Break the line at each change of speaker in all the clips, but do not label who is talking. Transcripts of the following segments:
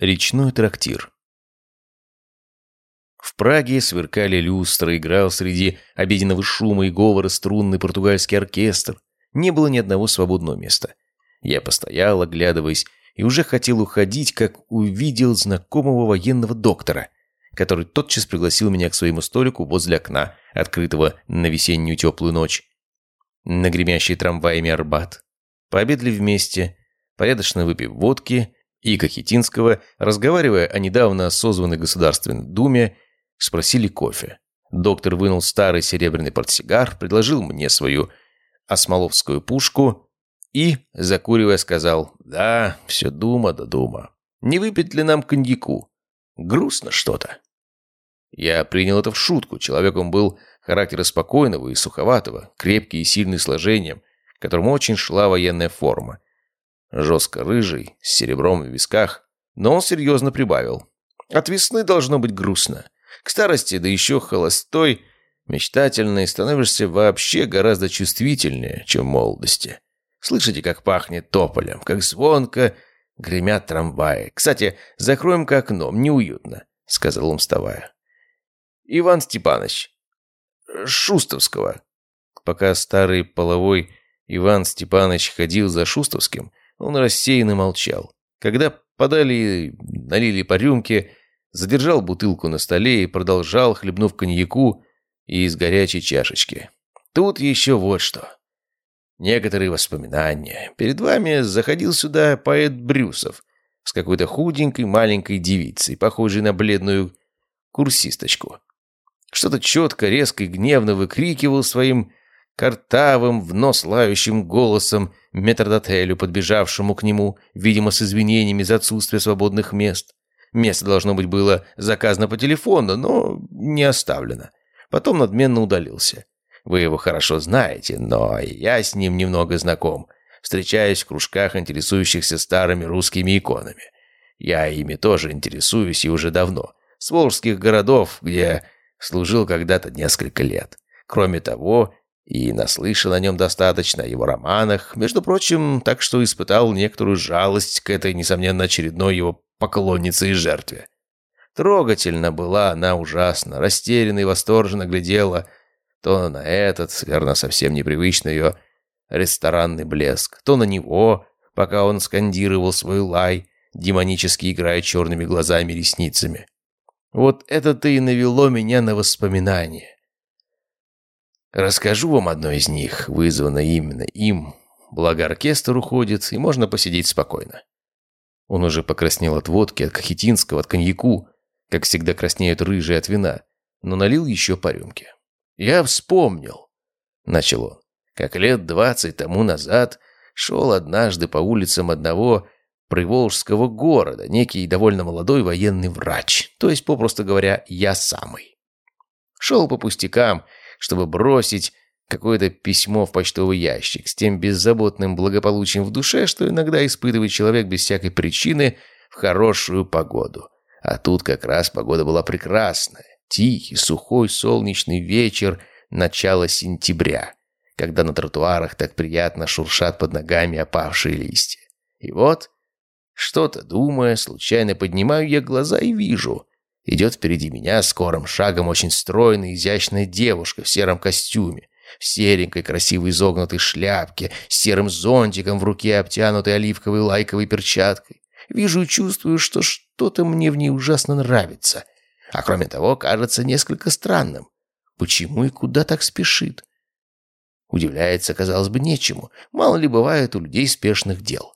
Речной трактир. В Праге сверкали люстры, играл среди обеденного шума и говора струнный португальский оркестр. Не было ни одного свободного места. Я постоял, оглядываясь, и уже хотел уходить, как увидел знакомого военного доктора, который тотчас пригласил меня к своему столику возле окна, открытого на весеннюю теплую ночь. На гремящий трамваями Арбат. Пообедали вместе, порядочно выпив водки – и Кахетинского, разговаривая о недавно созванной Государственной Думе, спросили кофе. Доктор вынул старый серебряный портсигар, предложил мне свою осмоловскую пушку и, закуривая, сказал «Да, все дума да дума. Не выпить ли нам коньяку? Грустно что-то». Я принял это в шутку. Человеком был характера спокойного и суховатого, крепкий и сильный сложением, которому очень шла военная форма жестко рыжий, с серебром в висках, но он серьезно прибавил. От весны должно быть грустно. К старости, да еще холостой, мечтательной, становишься вообще гораздо чувствительнее, чем в молодости. Слышите, как пахнет тополем, как звонко гремят трамваи. Кстати, закроем-ка окно, мне уютно, сказал он, вставая. Иван Степанович, Шустовского. Пока старый половой Иван Степанович ходил за Шустовским, он рассеянно молчал. Когда подали, налили по рюмке, задержал бутылку на столе и продолжал, хлебнув коньяку из горячей чашечки. Тут еще вот что. Некоторые воспоминания. Перед вами заходил сюда поэт Брюсов с какой-то худенькой маленькой девицей, похожей на бледную курсисточку. Что-то четко, резко и гневно выкрикивал своим картавым, в нос лающим голосом метрдотелю, подбежавшему к нему, видимо, с извинениями за отсутствие свободных мест. Место, должно быть, было заказано по телефону, но не оставлено. Потом надменно удалился. Вы его хорошо знаете, но я с ним немного знаком. Встречаюсь в кружках, интересующихся старыми русскими иконами. Я ими тоже интересуюсь и уже давно. С волжских городов, где служил когда-то несколько лет. Кроме того, и наслышал о нем достаточно, о его романах, между прочим, так что испытал некоторую жалость к этой, несомненно, очередной его поклоннице и жертве. Трогательно была она ужасно, растерянно и восторженно глядела то на этот, верно, совсем непривычный ее ресторанный блеск, то на него, пока он скандировал свой лай, демонически играя черными глазами и ресницами. Вот это-то и навело меня на воспоминания. Расскажу вам одно из них, вызванное именно им. Благо оркестр уходит, и можно посидеть спокойно. Он уже покраснел от водки, от кахетинского, от коньяку, как всегда краснеют рыжие от вина, но налил еще по рюмке. «Я вспомнил», — начал он, — «как лет двадцать тому назад шел однажды по улицам одного приволжского города некий довольно молодой военный врач, то есть, попросту говоря, я самый. Шел по пустякам чтобы бросить какое-то письмо в почтовый ящик с тем беззаботным благополучием в душе, что иногда испытывает человек без всякой причины в хорошую погоду. А тут как раз погода была прекрасная. Тихий, сухой, солнечный вечер начала сентября, когда на тротуарах так приятно шуршат под ногами опавшие листья. И вот, что-то думая, случайно поднимаю я глаза и вижу, Идет впереди меня скорым шагом очень стройная, изящная девушка в сером костюме, в серенькой красивой изогнутой шляпке, с серым зонтиком в руке, обтянутой оливковой лайковой перчаткой. Вижу и чувствую, что что-то мне в ней ужасно нравится. А кроме того, кажется несколько странным. Почему и куда так спешит? Удивляется, казалось бы, нечему. Мало ли бывает у людей спешных дел.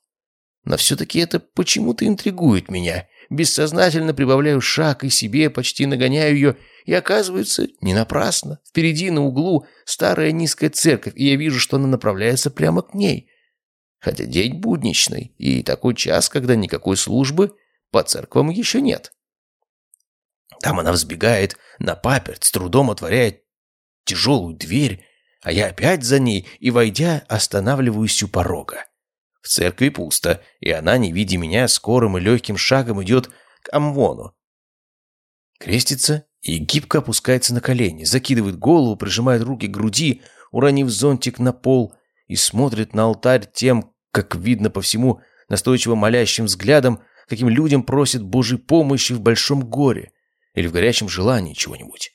Но все-таки это почему-то интригует меня, бессознательно прибавляю шаг и себе, почти нагоняю ее, и оказывается, не напрасно. Впереди на углу старая низкая церковь, и я вижу, что она направляется прямо к ней. Хотя день будничный, и такой час, когда никакой службы по церквам еще нет. Там она взбегает на паперть, с трудом отворяет тяжелую дверь, а я опять за ней и, войдя, останавливаюсь у порога. В церкви пусто, и она, не видя меня, скорым и легким шагом идет к Амвону. Крестится и гибко опускается на колени, закидывает голову, прижимает руки к груди, уронив зонтик на пол и смотрит на алтарь тем, как видно по всему, настойчиво молящим взглядом, каким людям просят Божьей помощи в большом горе или в горячем желании чего-нибудь.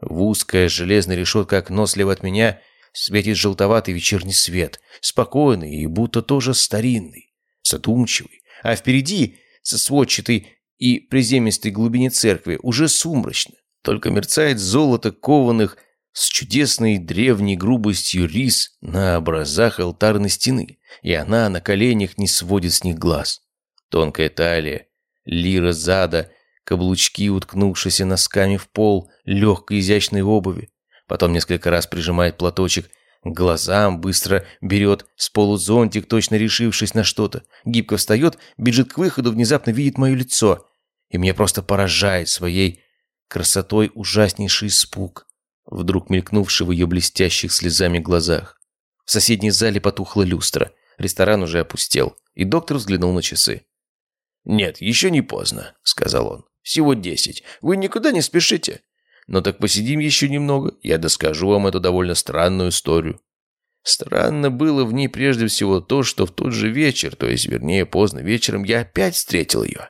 В узкая железная решетка окно слева от меня светит желтоватый вечерний свет, спокойный и будто тоже старинный, задумчивый. А впереди, со сводчатой и приземистой глубине церкви, уже сумрачно. Только мерцает золото кованых с чудесной древней грубостью рис на образах алтарной стены, и она на коленях не сводит с них глаз. Тонкая талия, лира зада, каблучки, уткнувшиеся носками в пол, легкой изящной обуви. Потом несколько раз прижимает платочек к глазам, быстро берет с полу зонтик, точно решившись на что-то. Гибко встает, бежит к выходу, внезапно видит мое лицо. И меня просто поражает своей красотой ужаснейший испуг, вдруг мелькнувший в ее блестящих слезами глазах. В соседней зале потухла люстра. Ресторан уже опустел, и доктор взглянул на часы. «Нет, еще не поздно», — сказал он. «Всего десять. Вы никуда не спешите. Но так посидим еще немного, я доскажу вам эту довольно странную историю». Странно было в ней прежде всего то, что в тот же вечер, то есть, вернее, поздно вечером, я опять встретил ее.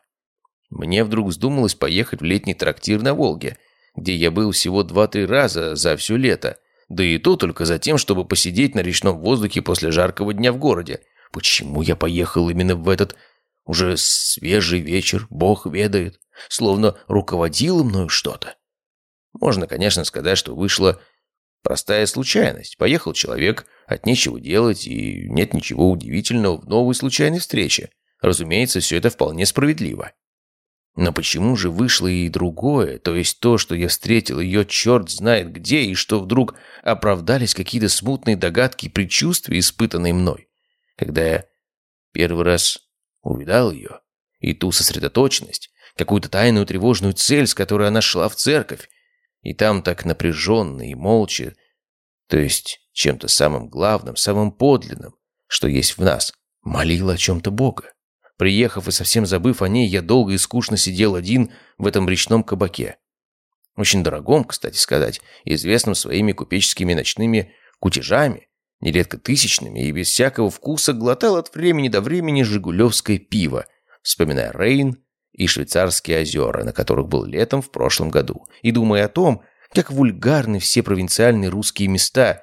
Мне вдруг вздумалось поехать в летний трактир на Волге, где я был всего два-три раза за все лето, да и то только за тем, чтобы посидеть на речном воздухе после жаркого дня в городе. Почему я поехал именно в этот уже свежий вечер, бог ведает, словно руководило мною что-то. Можно, конечно, сказать, что вышла простая случайность. Поехал человек, от нечего делать, и нет ничего удивительного в новой случайной встрече. Разумеется, все это вполне справедливо. Но почему же вышло и другое, то есть то, что я встретил ее черт знает где, и что вдруг оправдались какие-то смутные догадки и предчувствия, испытанные мной, когда я первый раз увидал ее, и ту сосредоточенность, какую-то тайную тревожную цель, с которой она шла в церковь, и там так напряженно и молча, то есть чем-то самым главным, самым подлинным, что есть в нас, молила о чем-то Бога. Приехав и совсем забыв о ней, я долго и скучно сидел один в этом речном кабаке. Очень дорогом, кстати сказать, известным своими купеческими ночными кутежами, нередко тысячными, и без всякого вкуса глотал от времени до времени жигулевское пиво, вспоминая Рейн и швейцарские озера, на которых был летом в прошлом году, и думая о том, как вульгарны все провинциальные русские места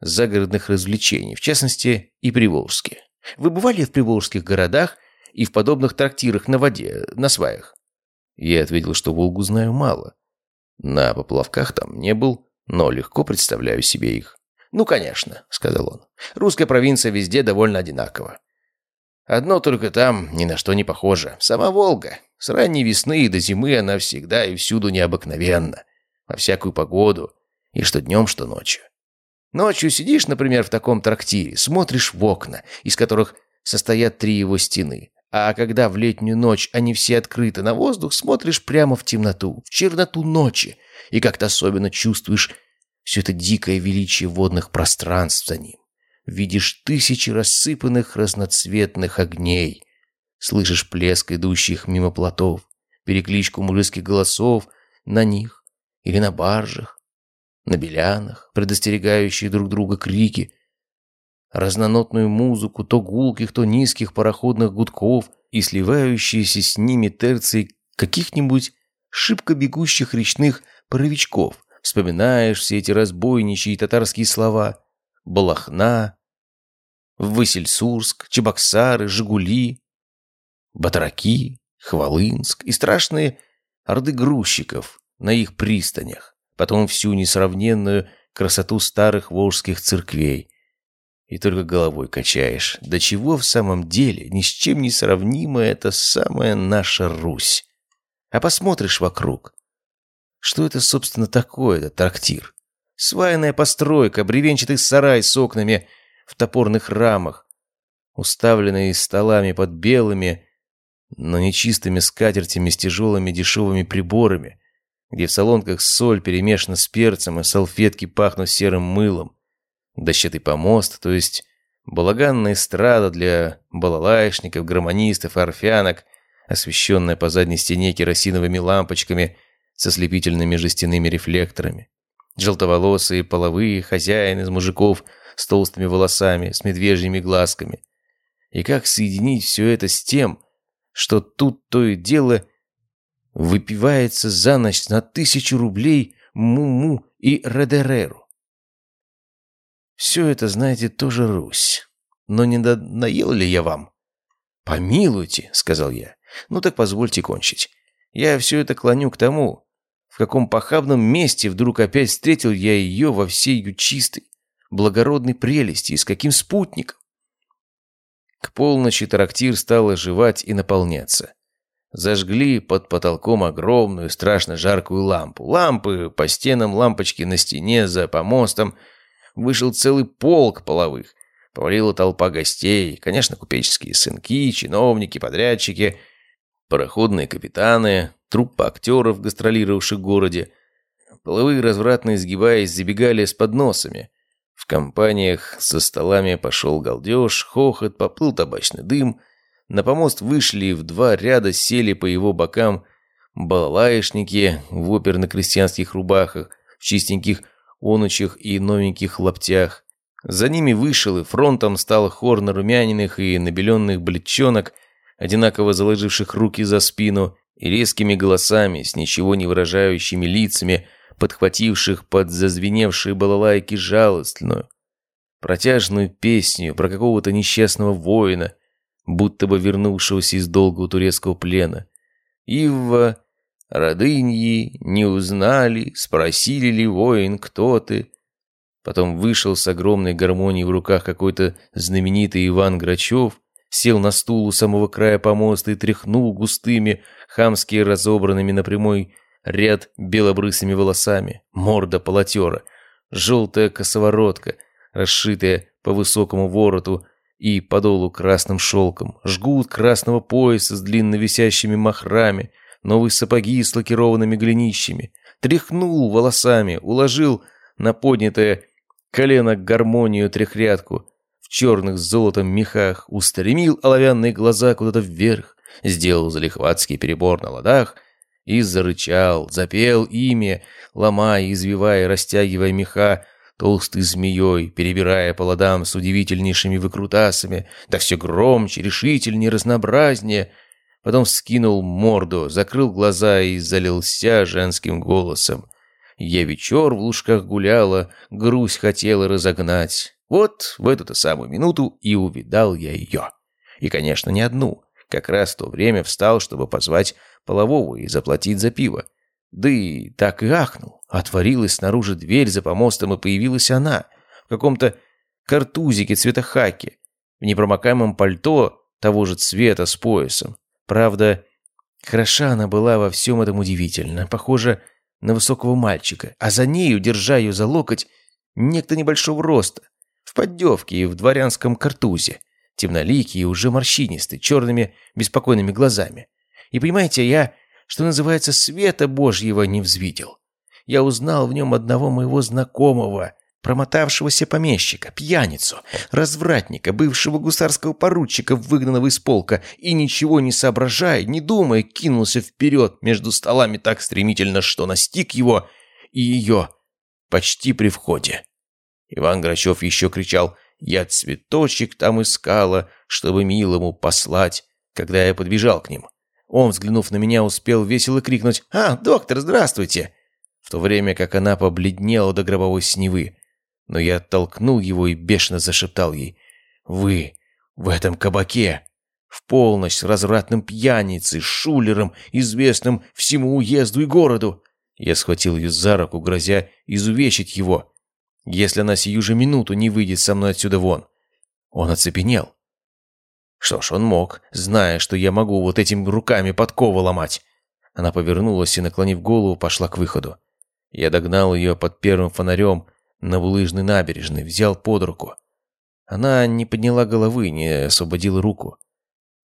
загородных развлечений, в частности и приволжские. Вы бывали в приволжских городах и в подобных трактирах на воде, на сваях? Я ответил, что Волгу знаю мало. На поплавках там не был, но легко представляю себе их. «Ну, конечно», — сказал он. «Русская провинция везде довольно одинакова. Одно только там ни на что не похоже. Сама Волга. С ранней весны и до зимы она всегда и всюду необыкновенна. Во всякую погоду. И что днем, что ночью. Ночью сидишь, например, в таком трактире, смотришь в окна, из которых состоят три его стены. А когда в летнюю ночь они все открыты на воздух, смотришь прямо в темноту, в черноту ночи, и как-то особенно чувствуешь все это дикое величие водных пространств за ним. Видишь тысячи рассыпанных разноцветных огней. Слышишь плеск идущих мимо плотов, перекличку мужских голосов на них или на баржах, на белянах, предостерегающие друг друга крики, разнонотную музыку то гулких, то низких пароходных гудков и сливающиеся с ними терции каких-нибудь шибко бегущих речных паровичков – Вспоминаешь все эти разбойничьи татарские слова. Балахна, Васильсурск, Чебоксары, Жигули, Батраки, Хвалынск и страшные орды грузчиков на их пристанях. Потом всю несравненную красоту старых волжских церквей. И только головой качаешь. До чего в самом деле ни с чем не сравнима эта самая наша Русь. А посмотришь вокруг. Что это, собственно, такое, этот трактир? Свайная постройка, бревенчатый сарай с окнами в топорных рамах, уставленный столами под белыми, но нечистыми скатертями с тяжелыми дешевыми приборами, где в солонках соль перемешана с перцем, и салфетки пахнут серым мылом. Дощатый помост, то есть балаганная эстрада для балалайшников, гармонистов орфянок, освещенная по задней стене керосиновыми лампочками – со слепительными жестяными рефлекторами. Желтоволосые половые хозяин из мужиков с толстыми волосами, с медвежьими глазками. И как соединить все это с тем, что тут то и дело выпивается за ночь на тысячу рублей Муму и Редереру. Все это, знаете, тоже Русь. Но не надоел ли я вам? «Помилуйте», — сказал я. «Ну так позвольте кончить. Я все это клоню к тому, в каком похабном месте вдруг опять встретил я ее во всей ее чистой, благородной прелести и с каким спутником. К полночи трактир стал оживать и наполняться. Зажгли под потолком огромную, страшно жаркую лампу. Лампы по стенам, лампочки на стене, за помостом. Вышел целый полк половых. Повалила толпа гостей, конечно, купеческие сынки, чиновники, подрядчики, пароходные капитаны, труппа актеров, гастролировавших в городе. Половые развратно изгибаясь, забегали с подносами. Компаниях со столами пошел галдеж, хохот, поплыл табачный дым. На помост вышли в два ряда, сели по его бокам балалаишники в оперно-крестьянских рубахах, в чистеньких онучах и новеньких лаптях. За ними вышел и фронтом стал хор нарумяненных и набеленных бледчонок, одинаково заложивших руки за спину, и резкими голосами, с ничего не выражающими лицами, подхвативших под зазвеневшие балалайки жалостную, протяжную песню про какого-то несчастного воина, будто бы вернувшегося из долгого турецкого плена. Ива, родыньи, не узнали, спросили ли воин, кто ты, Потом вышел с огромной гармонией в руках какой-то знаменитый Иван Грачев, сел на стул у самого края помоста и тряхнул густыми, хамски разобранными на прямой ряд белобрысыми волосами. Морда полотера, желтая косоворотка, расшитая по высокому вороту и подолу красным шелком, жгут красного пояса с длинно висящими махрами, новые сапоги с лакированными голенищами. Тряхнул волосами, уложил на поднятое колено гармонию трехрядку, в черных с золотом мехах, устремил оловянные глаза куда-то вверх, сделал залихватский перебор на ладах и зарычал, запел имя, ломая, извивая, растягивая меха, толстой змеей, перебирая по ладам с удивительнейшими выкрутасами, да все громче, решительнее, разнообразнее. Потом скинул морду, закрыл глаза и залился женским голосом. Я вечер в лужках гуляла, грусть хотела разогнать. Вот в эту-то самую минуту и увидал я ее. И, конечно, не одну. Как раз в то время встал, чтобы позвать полового и заплатить за пиво. Да и так и ахнул. Отворилась снаружи дверь за помостом, и появилась она. В каком-то картузике цвета хаки. В непромокаемом пальто того же цвета с поясом. Правда, хороша она была во всем этом удивительно. Похоже, на высокого мальчика, а за нею, держа ее за локоть, некто небольшого роста, в поддевке и в дворянском картузе, темноликий и уже морщинистый, черными беспокойными глазами. И понимаете, я, что называется, света Божьего не взвидел. Я узнал в нем одного моего знакомого, промотавшегося помещика, пьяницу, развратника, бывшего гусарского поручика, выгнанного из полка, и ничего не соображая, не думая, кинулся вперед между столами так стремительно, что настиг его и ее почти при входе. Иван Грачев еще кричал «Я цветочек там искала, чтобы милому послать», когда я подбежал к ним. Он, взглянув на меня, успел весело крикнуть «А, доктор, здравствуйте!» в то время как она побледнела до гробовой сневы но я оттолкнул его и бешено зашептал ей. «Вы в этом кабаке!» В полночь развратным пьяницей, шулером, известным всему уезду и городу. Я схватил ее за руку, грозя изувечить его, если она сию же минуту не выйдет со мной отсюда вон. Он оцепенел. Что ж, он мог, зная, что я могу вот этими руками подкову ломать. Она повернулась и, наклонив голову, пошла к выходу. Я догнал ее под первым фонарем, на булыжной набережной, взял под руку. Она не подняла головы, не освободила руку.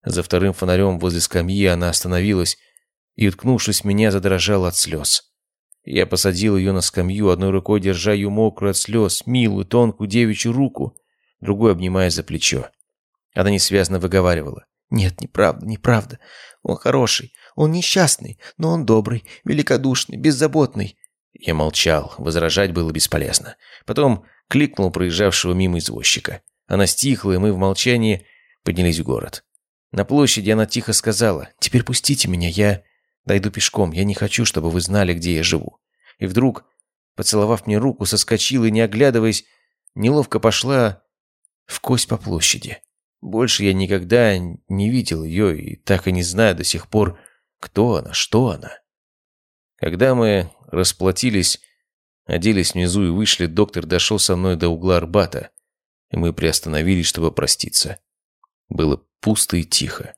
За вторым фонарем возле скамьи она остановилась и, уткнувшись меня, задрожала от слез. Я посадил ее на скамью, одной рукой держа ее мокрую от слез, милую, тонкую девичью руку, другой обнимая за плечо. Она несвязно выговаривала. «Нет, неправда, неправда. Он хороший, он несчастный, но он добрый, великодушный, беззаботный. Я молчал, возражать было бесполезно. Потом кликнул проезжавшего мимо извозчика. Она стихла, и мы в молчании поднялись в город. На площади она тихо сказала, «Теперь пустите меня, я дойду пешком, я не хочу, чтобы вы знали, где я живу». И вдруг, поцеловав мне руку, соскочила и, не оглядываясь, неловко пошла в кость по площади. Больше я никогда не видел ее и так и не знаю до сих пор, кто она, что она. Когда мы расплатились, оделись внизу и вышли, доктор дошел со мной до угла Арбата, и мы приостановились, чтобы проститься. Было пусто и тихо.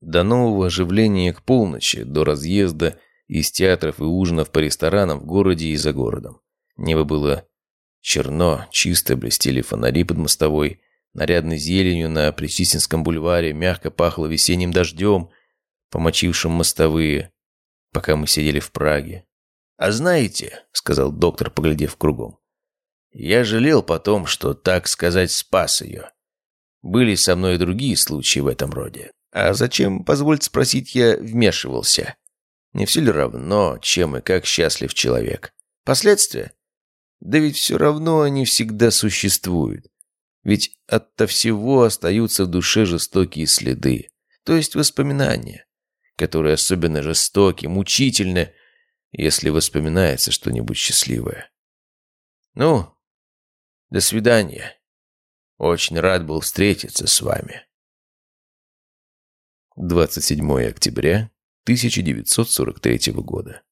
До нового оживления к полночи, до разъезда из театров и ужинов по ресторанам в городе и за городом. Небо было черно, чисто блестели фонари под мостовой, нарядной зеленью на Причистинском бульваре мягко пахло весенним дождем, помочившим мостовые, пока мы сидели в Праге. «А знаете», — сказал доктор, поглядев кругом, — «я жалел потом, что, так сказать, спас ее. Были со мной и другие случаи в этом роде. А зачем, позвольте спросить, я вмешивался? Не все ли равно, чем и как счастлив человек? Последствия? Да ведь все равно они всегда существуют. Ведь от-то всего остаются в душе жестокие следы, то есть воспоминания, которые особенно жестоки, мучительны, если воспоминается что-нибудь счастливое. Ну, до свидания. Очень рад был встретиться с вами. 27 октября 1943 года.